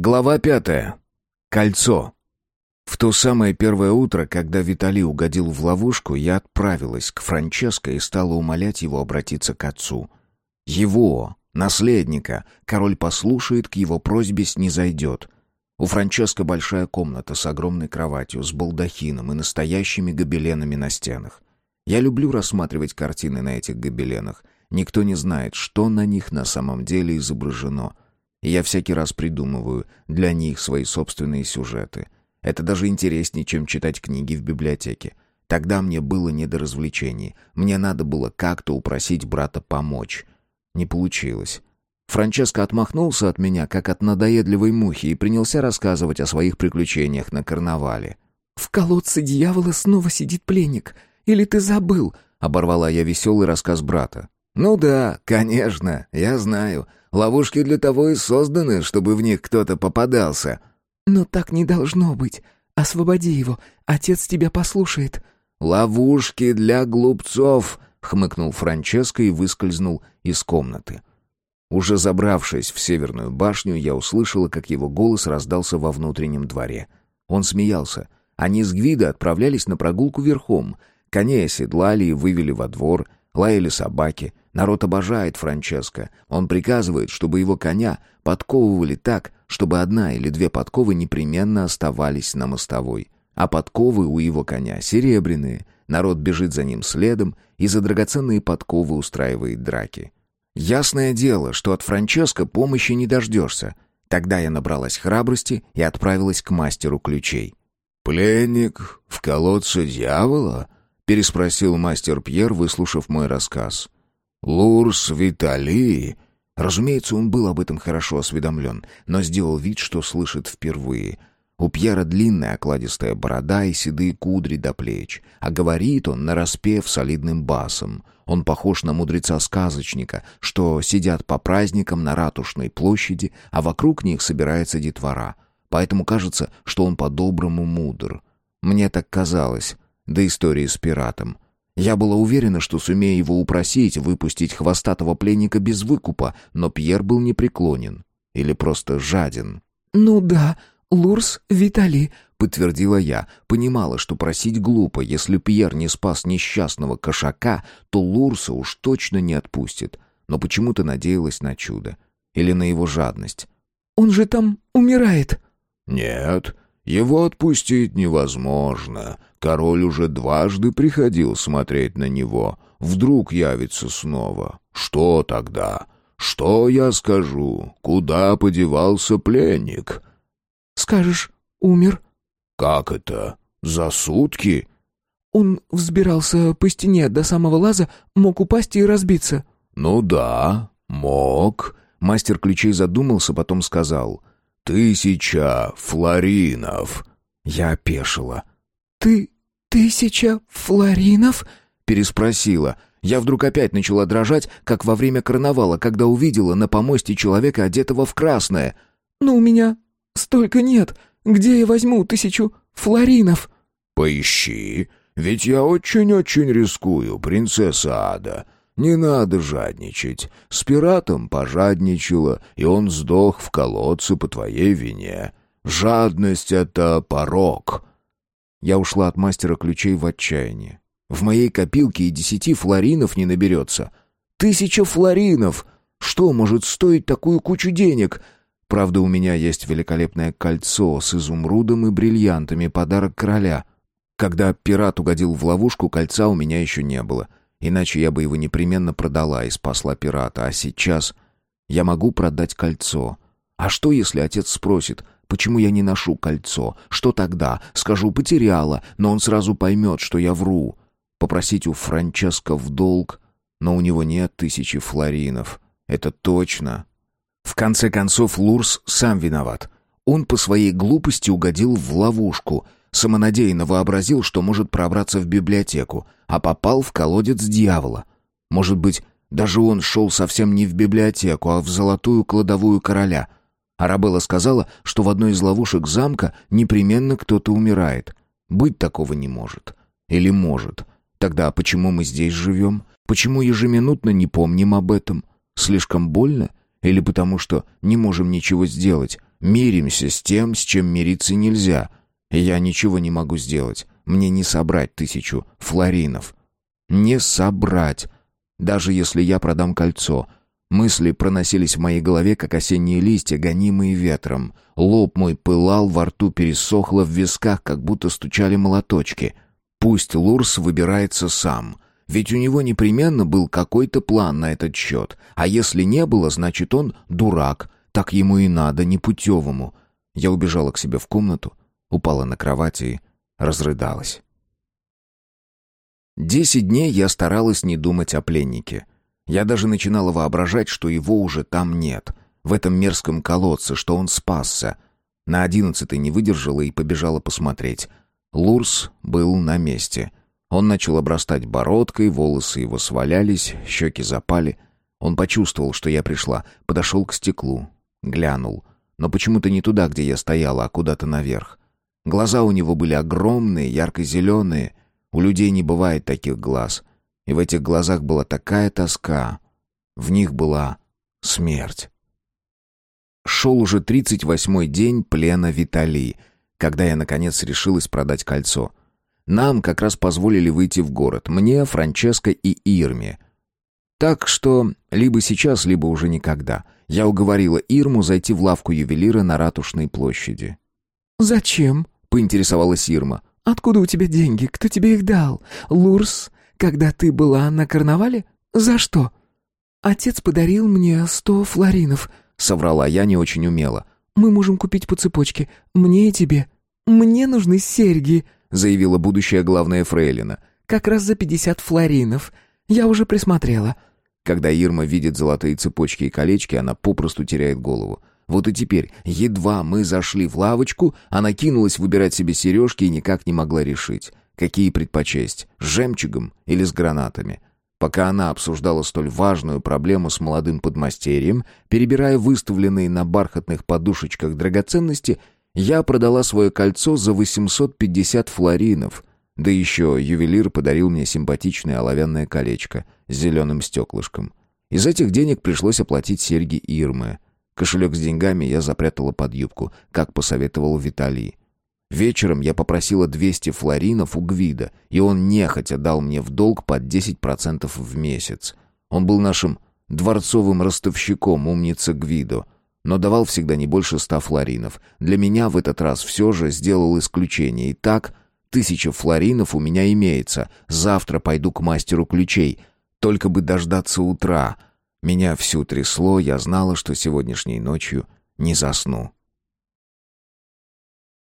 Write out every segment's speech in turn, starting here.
Глава пятая. Кольцо. В то самое первое утро, когда Виталий угодил в ловушку, я отправилась к Франческо и стала умолять его обратиться к отцу. Его, наследника, король послушает, к его просьбе снизойдет. У Франческо большая комната с огромной кроватью, с балдахином и настоящими гобеленами на стенах. Я люблю рассматривать картины на этих гобеленах. Никто не знает, что на них на самом деле изображено — я всякий раз придумываю для них свои собственные сюжеты. Это даже интереснее, чем читать книги в библиотеке. Тогда мне было не до развлечений. Мне надо было как-то упросить брата помочь. Не получилось. Франческо отмахнулся от меня, как от надоедливой мухи, и принялся рассказывать о своих приключениях на карнавале. «В колодце дьявола снова сидит пленник. Или ты забыл?» — оборвала я веселый рассказ брата. «Ну да, конечно, я знаю. Ловушки для того и созданы, чтобы в них кто-то попадался». «Но так не должно быть. Освободи его, отец тебя послушает». «Ловушки для глупцов», — хмыкнул Франческо и выскользнул из комнаты. Уже забравшись в северную башню, я услышала, как его голос раздался во внутреннем дворе. Он смеялся. Они с Гвида отправлялись на прогулку верхом. Коней оседлали и вывели во двор, лаяли собаки — Народ обожает Франческо. Он приказывает, чтобы его коня подковывали так, чтобы одна или две подковы непременно оставались на мостовой. А подковы у его коня серебряные. Народ бежит за ним следом и за драгоценные подковы устраивает драки. Ясное дело, что от Франческо помощи не дождешься. Тогда я набралась храбрости и отправилась к мастеру ключей. «Пленник в колодце дьявола?» — переспросил мастер Пьер, выслушав мой рассказ. Лурс Витали... Разумеется, он был об этом хорошо осведомлен, но сделал вид, что слышит впервые. У Пьера длинная окладистая борода и седые кудри до плеч, а говорит он нараспев солидным басом. Он похож на мудреца-сказочника, что сидят по праздникам на ратушной площади, а вокруг них собирается детвора. Поэтому кажется, что он по-доброму мудр. Мне так казалось, до истории с пиратом. Я была уверена, что сумею его упросить выпустить хвостатого пленника без выкупа, но Пьер был непреклонен. Или просто жаден. «Ну да, Лурс Витали», — подтвердила я. Понимала, что просить глупо. Если Пьер не спас несчастного кошака, то Лурса уж точно не отпустит. Но почему-то надеялась на чудо. Или на его жадность. «Он же там умирает». «Нет, его отпустить невозможно. Король уже дважды приходил смотреть на него. Вдруг явится снова. Что тогда? Что я скажу? Куда подевался пленник? Скажешь, умер. Как это? За сутки? Он взбирался по стене до самого лаза, мог упасть и разбиться. Ну да, мог. Мастер ключей задумался, потом сказал: «Тысяча флоринов!» Я опешила. «Ты... тысяча флоринов?» Переспросила. Я вдруг опять начала дрожать, как во время карнавала, когда увидела на помосте человека, одетого в красное. «Но у меня столько нет. Где я возьму тысячу флоринов?» «Поищи, ведь я очень-очень рискую, принцесса Ада. Не надо жадничать. С пиратом пожадничала, и он сдох в колодце по твоей вине. Жадность — это порог». Я ушла от мастера ключей в отчаянии. В моей копилке и десяти флоринов не наберется. Тысяча флоринов! Что может стоить такую кучу денег? Правда, у меня есть великолепное кольцо с изумрудом и бриллиантами, подарок короля. Когда пират угодил в ловушку, кольца у меня еще не было — Иначе я бы его непременно продала и спасла пирата. А сейчас я могу продать кольцо. А что, если отец спросит, почему я не ношу кольцо? Что тогда? Скажу, потеряла, но он сразу поймет, что я вру. Попросить у Франческо в долг, но у него нет тысячи флоринов. Это точно. В конце концов, Лурс сам виноват. Он по своей глупости угодил в ловушку — Самонадеянно вообразил, что может пробраться в библиотеку, а попал в колодец дьявола. Может быть, даже он шел совсем не в библиотеку, а в золотую кладовую короля. Арабелла сказала, что в одной из ловушек замка непременно кто-то умирает. Быть такого не может. Или может. Тогда почему мы здесь живем? Почему ежеминутно не помним об этом? Слишком больно? Или потому что не можем ничего сделать? Миримся с тем, с чем мириться нельзя. Я ничего не могу сделать. Мне не собрать тысячу флоринов. Не собрать. Даже если я продам кольцо. Мысли проносились в моей голове, как осенние листья, гонимые ветром. Лоб мой пылал, во рту пересохло, в висках как будто стучали молоточки. Пусть Лурс выбирается сам. Ведь у него непременно был какой-то план на этот счет. А если не было, значит он дурак. Так ему и надо, непутевому. Я убежала к себе в комнату, упала на кровати и разрыдалась. Десять дней я старалась не думать о пленнике. Я даже начинала воображать, что его уже там нет, в этом мерзком колодце, что он спасся. На одиннадцатый не выдержала и побежала посмотреть. Лурс был на месте. Он начал обрастать бородкой, волосы его свалялись, щеки запали. Он почувствовал, что я пришла, подошел к стеклу, глянул. Но почему-то не туда, где я стояла, а куда-то наверх. Глаза у него были огромные, ярко-зеленые, у людей не бывает таких глаз. И в этих глазах была такая тоска. В них была смерть. Шел уже тридцать восьмой день плена Виталии, когда я, наконец, решилась продать кольцо. Нам как раз позволили выйти в город. Мне, Франческо и Ирме. Так что либо сейчас, либо уже никогда. Я уговорила Ирму зайти в лавку ювелира на Ратушной площади. «Зачем?» — поинтересовалась Ирма. «Откуда у тебя деньги? Кто тебе их дал? Лурс, когда ты была на карнавале? За что?» «Отец подарил мне сто флоринов», — соврала я не очень умело. «Мы можем купить по цепочке. Мне и тебе. Мне нужны серьги», — заявила будущая главная фрейлина. «Как раз за пятьдесят флоринов. Я уже присмотрела». Когда Ирма видит золотые цепочки и колечки, она попросту теряет голову. Вот и теперь, едва мы зашли в лавочку, она кинулась выбирать себе сережки и никак не могла решить, какие предпочесть, с жемчугом или с гранатами. Пока она обсуждала столь важную проблему с молодым подмастерьем, перебирая выставленные на бархатных подушечках драгоценности, я продала свое кольцо за 850 флоринов. Да еще ювелир подарил мне симпатичное оловянное колечко с зеленым стеклышком. Из этих денег пришлось оплатить серьги Ирмы — Кошелек с деньгами я запрятала под юбку, как посоветовал Виталий. Вечером я попросила 200 флоринов у Гвида, и он нехотя дал мне в долг под 10% в месяц. Он был нашим дворцовым ростовщиком, умница Гвидо, но давал всегда не больше ста флоринов. Для меня в этот раз все же сделал исключение. И так, тысяча флоринов у меня имеется. Завтра пойду к мастеру ключей. Только бы дождаться утра — меня всю трясло, я знала, что сегодняшней ночью не засну.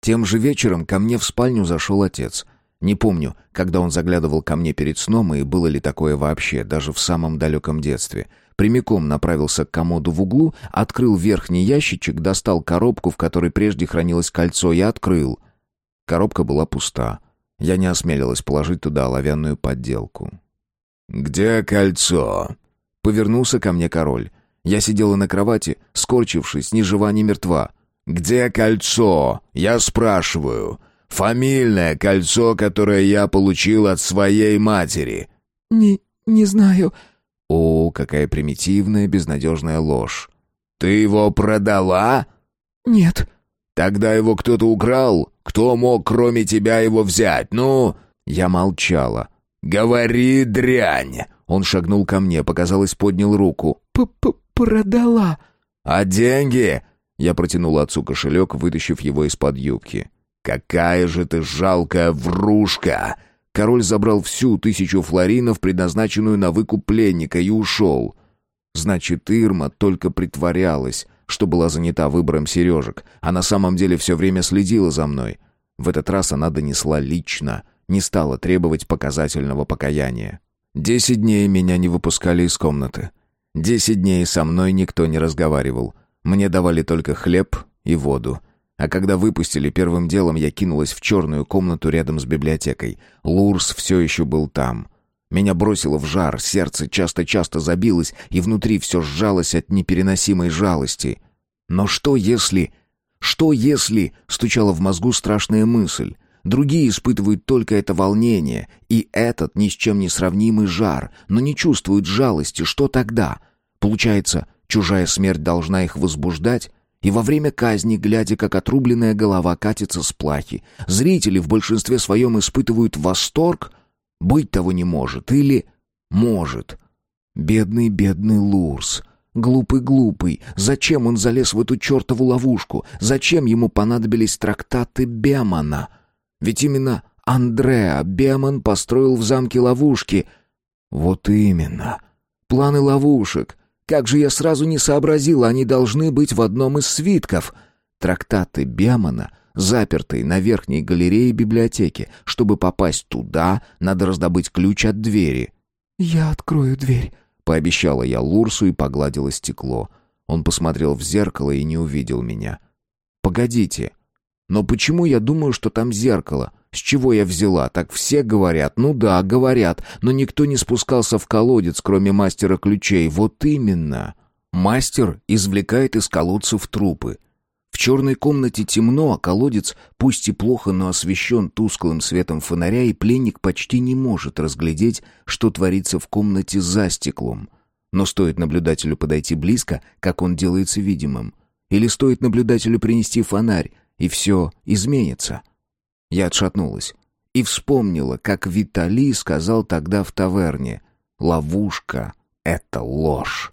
Тем же вечером ко мне в спальню зашел отец. Не помню, когда он заглядывал ко мне перед сном и было ли такое вообще, даже в самом далеком детстве. Прямиком направился к комоду в углу, открыл верхний ящичек, достал коробку, в которой прежде хранилось кольцо, и открыл. Коробка была пуста. Я не осмелилась положить туда оловянную подделку. «Где кольцо?» Повернулся ко мне король. Я сидела на кровати, скорчившись, ни жива, ни мертва. «Где кольцо? Я спрашиваю. Фамильное кольцо, которое я получил от своей матери». «Не... не знаю». О, какая примитивная, безнадежная ложь. «Ты его продала?» «Нет». «Тогда его кто-то украл? Кто мог, кроме тебя, его взять? Ну...» Я молчала. «Говори, дрянь!» Он шагнул ко мне, показалось, поднял руку. П -п «Продала». «А деньги?» Я протянул отцу кошелек, вытащив его из-под юбки. «Какая же ты жалкая врушка!» Король забрал всю тысячу флоринов, предназначенную на выкуп пленника, и ушел. Значит, Ирма только притворялась, что была занята выбором сережек, а на самом деле все время следила за мной. В этот раз она донесла лично, не стала требовать показательного покаяния. Десять дней меня не выпускали из комнаты. Десять дней со мной никто не разговаривал. Мне давали только хлеб и воду. А когда выпустили, первым делом я кинулась в черную комнату рядом с библиотекой. Лурс все еще был там. Меня бросило в жар, сердце часто-часто забилось, и внутри все сжалось от непереносимой жалости. Но что если... Что если... Стучала в мозгу страшная мысль. Другие испытывают только это волнение и этот ни с чем не сравнимый жар, но не чувствуют жалости. Что тогда? Получается, чужая смерть должна их возбуждать? И во время казни, глядя, как отрубленная голова катится с плахи, зрители в большинстве своем испытывают восторг, быть того не может, или может. Бедный, бедный Лурс. Глупый-глупый. Зачем он залез в эту чертову ловушку? Зачем ему понадобились трактаты Бемана? Ведь именно Андреа Беман построил в замке ловушки. Вот именно. Планы ловушек. Как же я сразу не сообразил, они должны быть в одном из свитков. Трактаты Бемана — запертые на верхней галерее библиотеки. Чтобы попасть туда, надо раздобыть ключ от двери. «Я открою дверь», — пообещала я Лурсу и погладила стекло. Он посмотрел в зеркало и не увидел меня. «Погодите. Но почему я думаю, что там зеркало? С чего я взяла? Так все говорят. Ну да, говорят. Но никто не спускался в колодец, кроме мастера ключей. Вот именно. Мастер извлекает из колодцев трупы. В черной комнате темно, а колодец, пусть и плохо, но освещен тусклым светом фонаря, и пленник почти не может разглядеть, что творится в комнате за стеклом. Но стоит наблюдателю подойти близко, как он делается видимым. Или стоит наблюдателю принести фонарь, и все изменится. Я отшатнулась и вспомнила, как Виталий сказал тогда в таверне «Ловушка — это ложь».